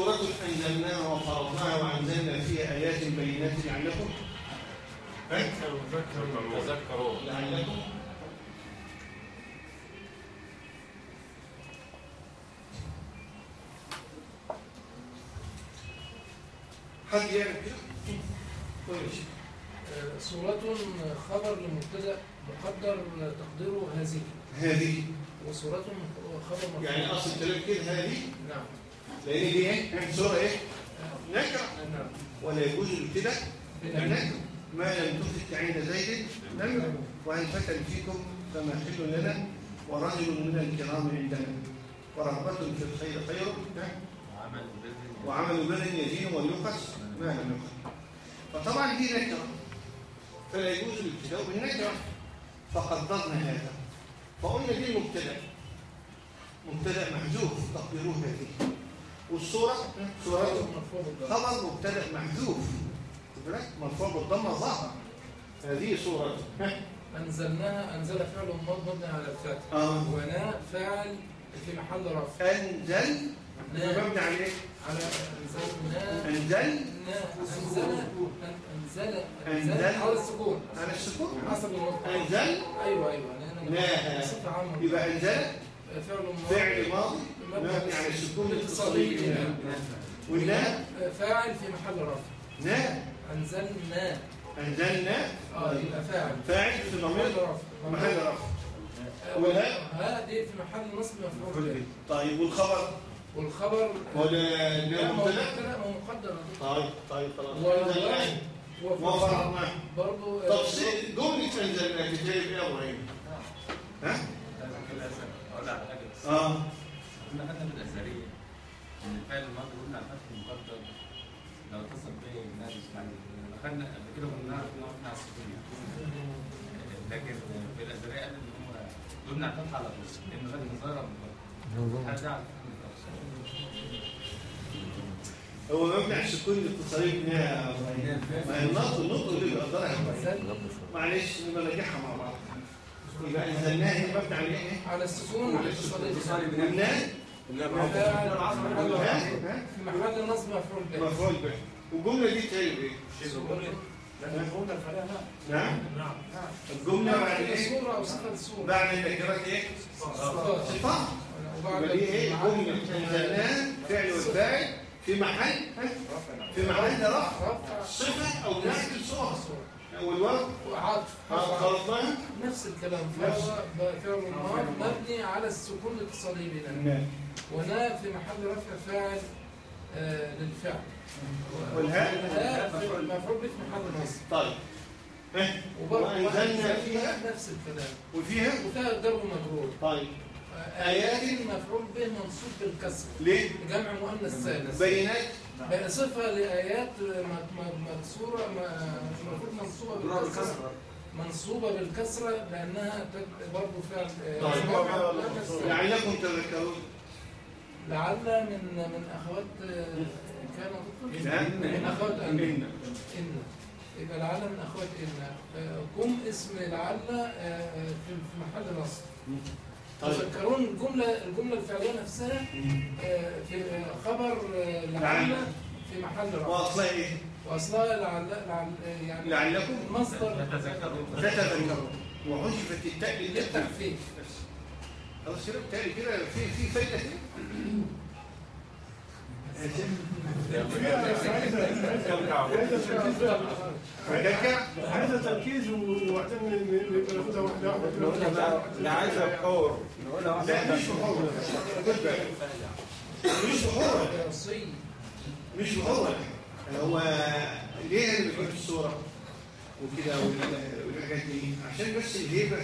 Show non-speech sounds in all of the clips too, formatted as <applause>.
سورة أنزلناها وفرضناها وأنزلنا فيها آيات بينات لعلكم؟ تذكروا لعلكم. حد يعرف كده؟ كويس. آه، سورة خبر لمبتدأ مقدر تقديره هذه. هذه. وسورة خبر مرفوع. يعني أصل الكلام كده هذه؟ نعم. لأن دي؟ سورة إيه؟ نكرة. آه، نعم ولا يجوز الابتداء بالنكرة ما لم تفت عين زيد نكرة. وهل فتن فيكم فما حل لنا؟ ورجل من الكرام عندنا. ورغبة في الخير خير؟ وعمل بر يزين ويقص ما لم يقص فطبعا دي نكرة. فلا يجوز الابتداء بالنكرة فقدرنا هذا. فقلنا دي المبتدأ مبتدأ محذوف. تقديروه هذه. والصورة؟ صورته. خبر مبتدأ محذوف. خد بالك؟ مرفوع بالضمة ظاهرة هذه صورته ها؟ أنزلناها أنزل فعل ماض مبني على الفتح. آه. ونا فاعل في محل رفع. أنزل. نعم. مبني على إيه؟ على أنزلنا أنزل. أنزل. أنزل. أنزل. أنزل. على السكون. على السكون. حسب الوقت أنزل. أيوه أيوه. صفة عامة. يبقى أنزل. فعل ماض فعل ماضي مبني على السكون الاتصالي ولا فاعل في محل رفع. نا أنزلنا. أنزلنا. آه يبقى فاعل. فاعل في محل ضمير رفع. محل رفع. آه، ولا؟ ها دي في محل نصب مفعول. به طيب والخبر؟ والخبر ولا لا لا ما هو مبتدأ مبتدأ ما هو مقدر. طيب طيب خلاص. و- أنزلناه. وفرضناه برضه طب سي- جملة أنزلناه تجيب إيه يا إبراهيم؟ ها؟ أقول على حاجة بس. آه. كنا خدنا في الازهريه ان الفعل الماضي قلنا على المقدر لو اتصل به الناس اسماعيل خدنا قبل كده كنا نعرف إن هو على السكون يعني. لكن في الازهريه قال إن هو قلنا على الفتح على طول. لأن غير على الفتح هو على السكون الاتصالي إبراهيم ما هي النطق النطق اللي بيقدرها معلش نبقى نرجعها مع بعض. يبقى أنزلناه هي مبني على إيه؟ على السكون الاتصالي قلناه فاعل في محل ها؟ رفع. ها؟ في محل نصب مفعول به مفعول به والجملة دي تقلب إيه؟ نعم نعم الجملة بعد إيه؟ صورة أو صفة صورة بعد إيه؟ صفات صفات وبعد إيه؟ جملة أنزلناه فعل والفاعل في محل؟ في محل رفع رفع صفة أو نعت نفس الكلام. فهو فعل الماض مبني على السكون الاتصالي بنا. نعم. ونا في محل رفع فاعل آه للفعل. والهاء؟ مفعول به في محل نصب. طيب؟ وبرضه وأنزلنا فيها؟ نفس الكلام. وفيها؟ وفيها جر ومجرور طيب. آه، آيات مفعول به منصوب بالكسر ليه؟ جمع مؤنث سالم بينات صفة لآيات مكسورة المفروض منصوبة بالكسرة. منصوبة بالكسرة لأنها برضه فعل آه، طيب. مؤنث سالم. لعلكم تذكرون. لعل من من أخوات آه، كان تطلق لا. من أخوات أن. إن. يبقى لعل من أخوات إن. آه، قم اسم لعل آه، في في محل نصب. طيب تذكرون الجملة الجملة الفعلية نفسها آه، في آه، خبر آه، لعل لعل. في محل رفع وأصلها إيه؟ وأصلها لعل لعل يعني لعلكم مصدر. تتذكرون. تتذكرون. وحذفت التاء للتخفيف خلاص كده بالتالي كده. في في فايدة كده <laughs> فكركع عايزه تركيز وبعدين ناخدها واحدة واحدة. لا عايز بحور. نقولها واحدة لا مش بحور. خد بالك مش بحور. مش بحور. هو ليه بيكون في الصورة وكده وال- والحاجات دي؟ عشان بس الهيبة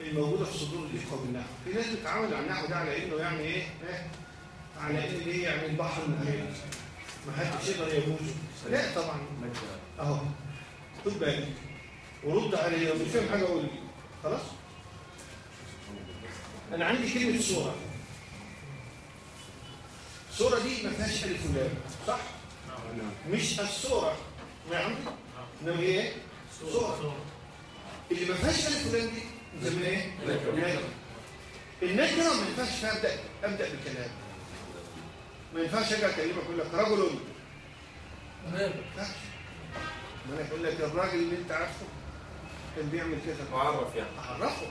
الموجودة في صدور الإخوة بالنحو في ناس بتتعامل على النحو ده على إنه يعني إيه؟ على إنه إيه يعني البحر المحيط ما حدش يقدر يجوزه لا طبعا. أهو. خد بالك. ورد عليه مش فاهم حاجة أقول لي خلاص؟ أنا عندي كلمة صورة الصورة دي ما فيهاش ألف ولام صح؟ مش الصورة نعم إنما هي إيه؟ صورة اللي ما فيهاش ألف ولام دي نسميها إيه؟ نكرة النكرة ما ينفعش أبدأ أبدأ بالكلام. ما ينفعش أجي أكلمك أقول لك رجل تمام. ما ينفعش ما أنا أقول لك الراجل اللي أنت عارفه كان بيعمل كذا. معرف يعني. أعرفه.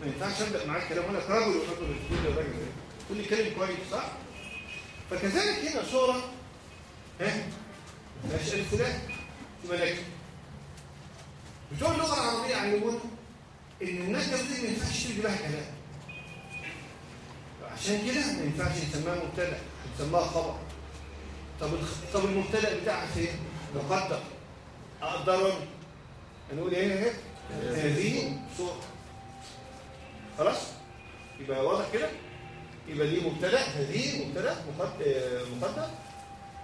ما ينفعش أبدأ معاك كلام. أقول لك رجل ورجل تقول لي الراجل ده تقول لي كلام كويس صح؟ فكذلك هنا صورة ها؟ ماشي الفلان يبقى نكره بتوع اللغة العربية علمونا إن النكره دي ما ينفعش تيجي لها كلام. عشان كده ما ينفعش نسميها مبتدأ. نسميها خبر. طب. طب المبتدأ بتاعها فين؟ مقدر أقدر نقول إيه؟ إيه هذه صوره خلاص؟ يبقى واضح كده؟ يبقى دي مبتدأ هذه مبتدأ مقد- آه، مقدر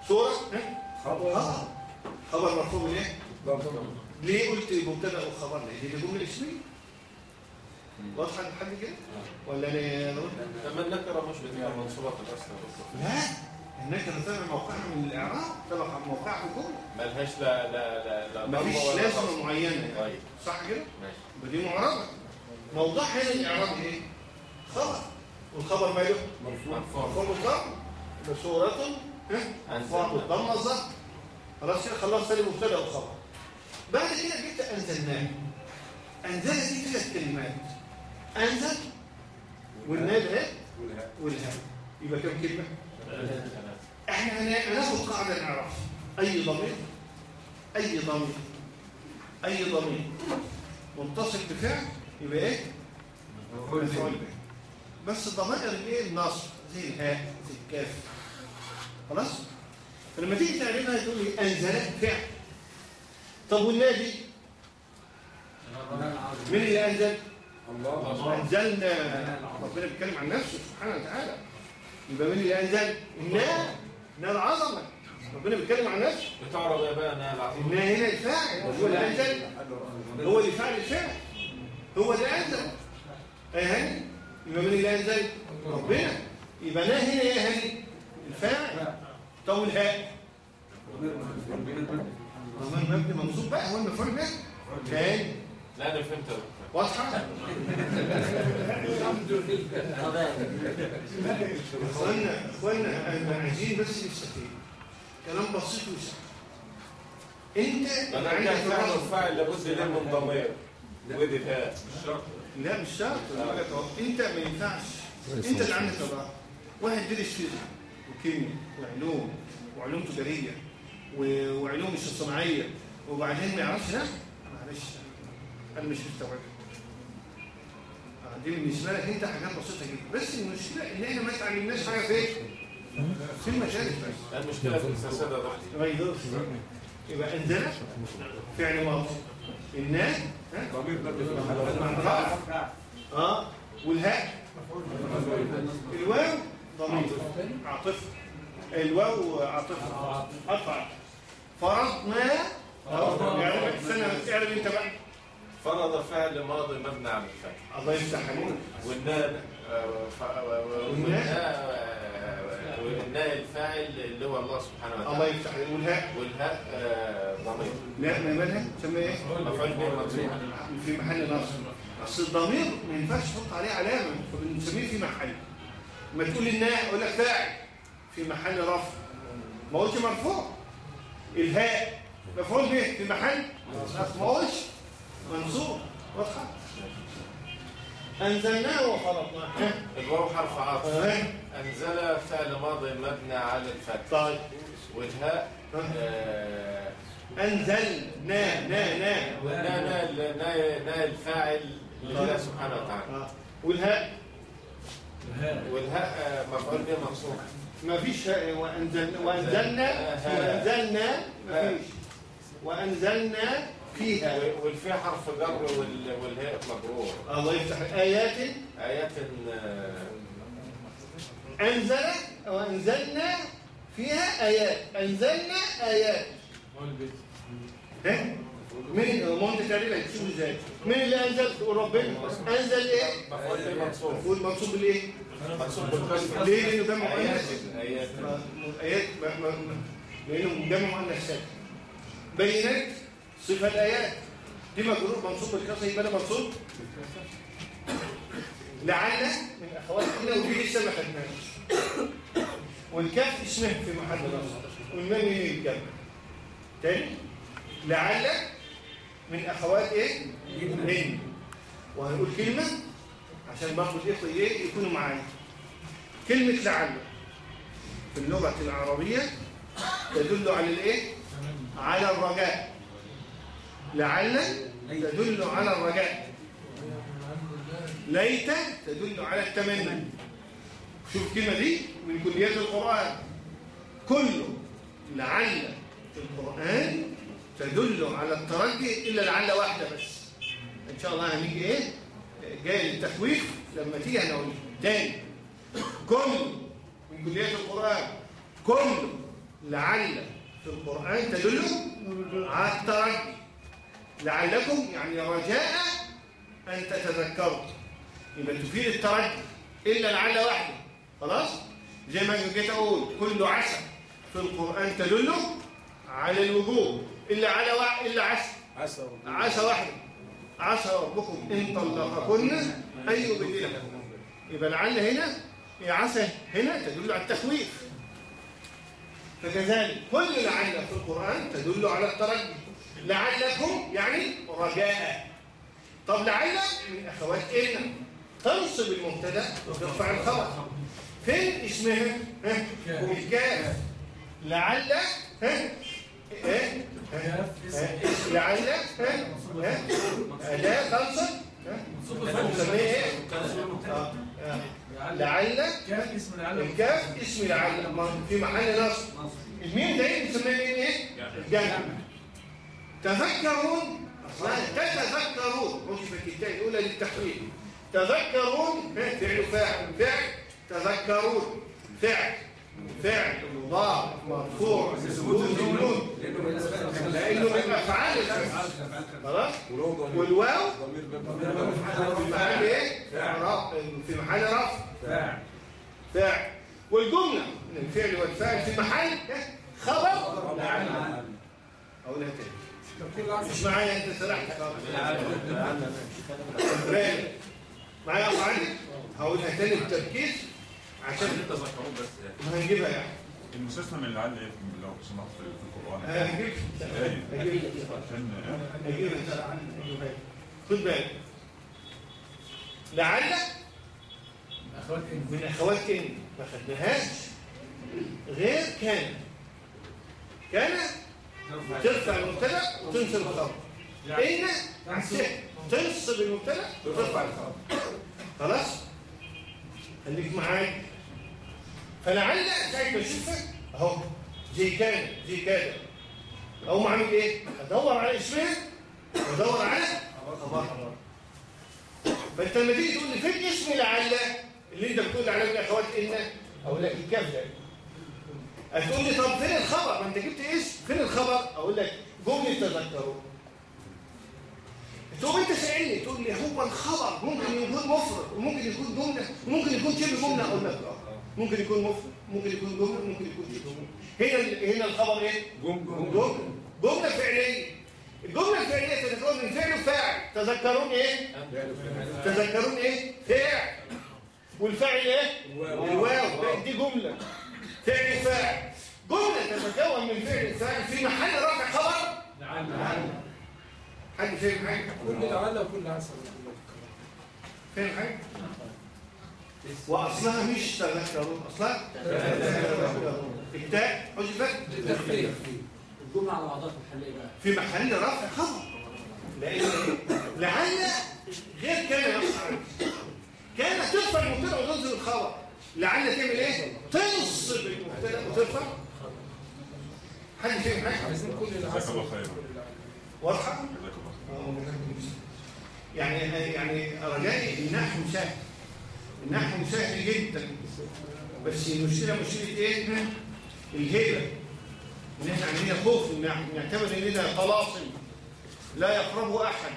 صورة؟ ها؟ خبر. خبر. مرفوع من إيه؟ ليه قلت مبتدأ وخبر؟ ليه دي جملة اسميه واضحة لحد كده؟ ولا أنا أنا قلت لما النكره مش بتبقى منصوبه في الأصل. لا. النكره تبع موقعها من الإعراب تبع في الجمله ملهاش لا لا لا لا مفيش لازمة. معينة. طيب. صح كده؟ ماشي. دي معربه موضوعها هنا الإعراب إيه؟ خبر. والخبر ماله؟ مرفوع. مرفوع ها؟ مرفوع بالضم الظهر خلاص كده خلصت لي مبتدأ وخبر. بعد كده جبت أنزلناه. انزل دي ثلاث كلمات. أنزل والناد اهي والهاء. يبقى كم كلمة؟ إحنا هنا- هناخد قاعدة نعرف. أي ضمير؟ أي ضمير؟ أي ضمير؟ متصل بفعل؟ يبقى إيه؟ مفعول به. بس الضمائر الايه النصب. زي الهاء زي الكاف. خلاص؟ فلما تيجي تعلمها تقول لي أنزل فعل. طب والنادي؟ مين اللي أنزل؟ أنزلنا. ربنا بيتكلم عن نفسه سبحانه وتعالى. يبقى مين اللي أنزل؟ النا نا العظمة. ربنا بيتكلم عن نفسه. بتعرض يا بقى أنا العظيم. النا هنا الفاعل. هو اللي انزل هو اللي فعل الفعل هو اللي انزل أي هاني؟ يبقى مين اللي انزل ربنا. يبقى نا هنا يا هاني. الفاعل. طب الهاء ضمان مبني منصوب بقى. هو المفعول به تاني لا أنا فهمت. واضحة؟ الحمد لله اخوانا اخوانا عايزين بس نستفيد كلام بسيط وسهل انت أنا عندك عندي فعل. وفاعل لابد ليه من ضمير. ودي لا مش شرط. بقول لك أهو، أنت ما ينفعش. أنت اللي عندك الرأي. واحد درس فيزياء وكيمياء وعلوم وعلوم تجارية وعلوم مش صناعيه وبعدين ما يعرفش. لا معلش. أنا مش مستوعب آه، دي بالنسبة لك انت حاجات بسيطه جدا. بس المشكلة إن إحنا ما اتعلمناش حاجة فين في المدارس بس المشكلة في الفساد يا دكتور غير يبقى انزل فعل ماضي. الناس ها؟ آه والهاء. الواو ضمير. عاطفة. الواو عاطفة. قطع فرضنا يعني استنى بس اعرف انت بقى فرض فعل ماضي مبني على الفتح الله يفتح عليك والناء والناء الفاعل اللي هو الله سبحانه الله وتعالى يفتح عليك والهاء. والهاء آه، ضمير. لا ما مالها؟ تسمى إيه؟ مفعول به. في محل نصب. اصل الضمير ما ينفعش تحط عليه علامة. فبنسميه في محل. ما تقول الناء أقول لك فاعل. في محل رفع. ما قلتش مرفوع. الهاء. مفعول به. في محل؟ ما قلتش. منصوب واضحة؟ أنزلناه وفرضناه. الواو حرف عطف. ها؟ أنزل فعل ماضي مبني على الفتح. طيب. والهاء آه، أنزلنا نا نا. والناء ناء ناء ناء الفاعل لله سبحانه وتعالى. والهاء؟ والهاء مفعول به منصوب. ما فيش هاء وأنزلنا وأنزلنا وأنزلنا ما فيش. وأنزلنا فيها. و- والفاء حرف جر وال- والهاء مجرور الله يفتح آيات. آيات آه، أنزل وأنزلنا فيها آيات. أنزلنا آيات. ها؟ مين ما انت تقريبا تشوف إزاي. مين اللي أنزل؟ تقول ربنا. أنزل إيه؟ مفعول مفعول منصوب بالإيه؟ منصوب بالكسر ليه؟ لأنه جمع آيات. مؤنث آيات. ما- لأنه جمع مؤنث ساكن بينات صفة الآيات. دي مجرور منصوب بالكسر يبقى ده منصوب. لعل من اخوات كده ودي لسه ما خدناش. والكاف اسمه في محل نصب والنون الجمع تاني. لعل من أخوات إيه؟ هن وهنقول كلمة عشان برضه الإخوة إيه يكونوا معايا. كلمة لعل في اللغة العربية تدل على الإيه؟ على الرجاء. لعل تدل على الرجاء. ليت تدل على التمني. شوف الكلمة دي من كليات القرآن. كل لعل في القرآن تدل على الترجي إلا لعل واحدة بس. إن شاء الله هنيجي إيه؟ جاي للتخويف لما تيجي هنقول تاني. كل من كليات القرآن. كل لعل القرآن تدل على الترجي. لعلكم يعني رجاء أن تتذكروا. يبقى تفيد الترجي إلا لعل واحدة خلاص؟ زي ما جيت أقول كل عسى في القرآن تدل على الوجوب إلا على وا... إلا عسى عسى عسى واحدة عسى ربكم إن طلقكن أن يبدلكم. يبقى لعل هنا عسى هنا تدل على التخويف. فكذلك كل لعل في القرآن تدل على الترجي. لعلكم يعني رجاء. طب لعل من أخوات إن تنصب المبتدا وترفع الخبر. فين اسمها؟ ها؟ الكاف لعل ها؟ إيه؟ لعل ها؟ ها؟ اداه تنصب. ها؟ نسميه إيه؟ آه. آه. لعل كيف اسم العلم. الكاف اسم لعل ما في محل نصب. الميم ده إيه؟ بنسميه إيه؟ الجمع تذكرون. أصلا تتذكرون. مش في الكتاب الأولى للتحويل. تذكرون. ها، فعل فاعل فعل تذكرون. فعل. فعل مضارع مرفوع مسبوق النون لأنه من افعال خلاص؟ والواو؟ في محل إيه؟ في محل رفع. فاعل والجملة من الفعل والفاعل في محل خبر اقولها تاني مش معايا أنت سرحت. راجع معايا يا أبو علي؟ هقولها تاني بتركيز عشان تذكرون بس ما هنجيبها يعني. المستثنى من إيه لو سمحت في في القران هجيب هجيب عشان هجيب خد بالك. لعل إن من اخوات إن ما خدناهاش غير كان. كان ترفع المبتدا وتنصب الخبر ان عكسها تنصب المبتدا وترفع الخبر خلاص؟ خليك معايا. فلعل زي ما اشوفك أهو زي كان زي كذا أقوم أعمل إيه؟ أدور على اسمها وادور على خبرها فانت لما تيجي تقول لي فين اسم لعل اللي أنت بتقول عليه من اخوات إن أقول لك الكاف ده هتقول لي طب فين الخبر؟ ما أنت جبت اسم فين الخبر؟ أقول لك جمله تذكروا. تقوم أنت سألني تقول لي هو الخبر ممكن يكون مفرد وممكن يكون جملة وممكن يكون شبه جملة؟ أقول لك آه. ممكن يكون مفرد ممكن يكون جمله ممكن يكون جمله هنا هنا الخبر إيه؟ جمله جملة فعلية. الجملة الفعلية تتكون من فعل وفاعل تذكرون إيه؟ تذكرون إيه؟ فاعل. والفاعل إيه؟ الواو. دي جملة. فعل فاعل. جملة تتكون من فعل فاعل في محل رفع خبر. حد فاهم حاجة؟ كل لعل وكل عسى فاهم حاجة؟ وأصلها مش تذكرون أصلها تذكرون التاء. حذفت للتخفيف الجمله على بعضها في الحل إيه بقى؟ في محل رفع خبر. لأن لعل غير كان يصنع. كان ترفع المبتدأ وتنزل الخبر. لعل تعمل إيه؟ تنصب المبتدأ وترفع. حد فاهم حاجة؟ عايزين كل خير واضحة؟ خير يعني يعني رجائي النحو سهل النحو سهل جدا. بس المشكلة مشكلة إيه؟ الهيبة. إن إحنا عندنا خوف النحو نعتبر إن ده طلاسم لا يقربه أحد.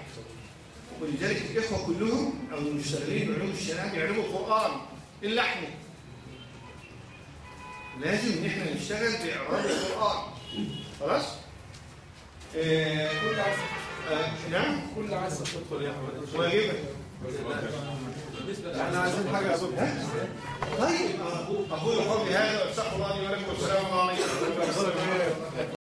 ولذلك الإخوة كلهم أو المشتغلين بعلوم الشريعة بيعلموا القرآن الا إحنا لازم إن إحنا نشتغل بإعراب القرآن. خلاص؟ آه كل عسى آه نعم؟ كل عسى واجبة. جزاك الله خير. إحنا عايزين حاجة طيب. أقول قولي هذا واستغفر الله لي ولكم والسلام عليكم.